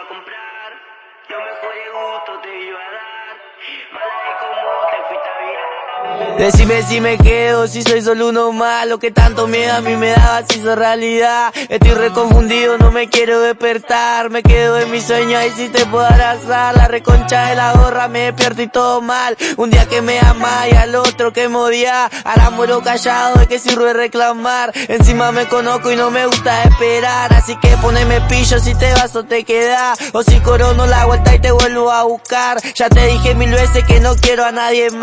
a comprar. Gusto te iba a dar. Mala de cómo Decime si me quedo, si soy solo uno más. Lo que tanto miedo a mí me daba, si hizo realidad. Estoy reconfundido, no me quiero despertar. Me quedo en mi sueño y si te puedo abrazar. La reconcha de la gorra, me despierto y todo mal. Un día que me ama y al otro que me odia. Ahora muero callado de que sirve reclamar. Encima me conozco y no me gusta esperar. Así que poneme pillo si te vas o te quedas O si corono la vuelta y te vuelvo a buscar. Ya te dije mil veces que no quiero a nadie más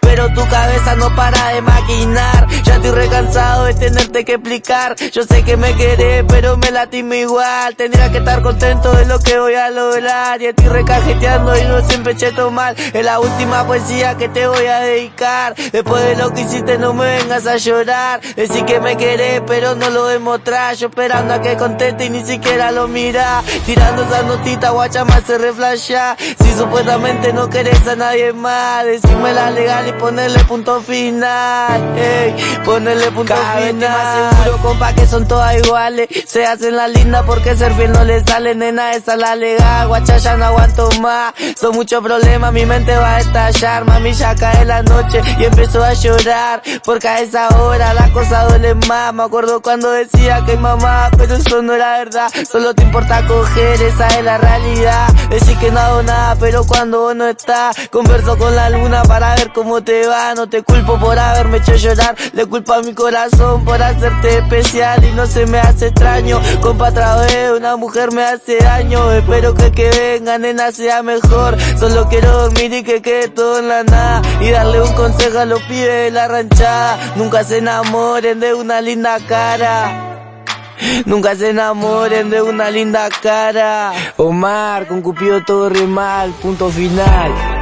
Pero tu cabeza no para de maquinar. Ya estoy recansado de tenerte que explicar. Yo sé que me querés pero me latimo igual. Tendría que estar contento de lo que voy a lograr. Y estoy recajeteando y no siempre cheto mal. Es la última poesía que te voy a dedicar. Después de lo que hiciste no me vengas a llorar. Decir que me querés pero no lo demostrás Yo esperando a que contente y ni siquiera lo mira Tirando esa notita guacha me hace reflashar Si supuestamente no querés a nadie más Decime la legal y ponerle punto final, ey, ponerle punto Cada vez final. más seguro, compa, que son todas iguales. Se hacen la linda porque ser fiel no le sale, nena, esa es la legal. Guacha, ya no aguanto más. Son muchos problemas, mi mente va a estallar. Mami, ya cae la noche y empezó a llorar. Porque a esa hora la cosa duele más. Me acuerdo cuando decía que mamá, pero eso no era verdad. Solo te importa coger, esa es la realidad. Decir que no hago nada, pero cuando vos no estás, converso con la luna para ver cómo te va. No te culpo por haberme hecho llorar, le culpo a mi corazón por hacerte especial y no se me hace extraño. Compa, vez una mujer me hace daño. Espero que que venga, nena, sea mejor. Solo quiero dormir y que quede todo en la nada. Y darle un consejo a los pibes de la ranchada. Nunca se enamoren de una linda cara. Nunca se enamoren de una linda cara. Omar, con Cupido todo re mal, punto final.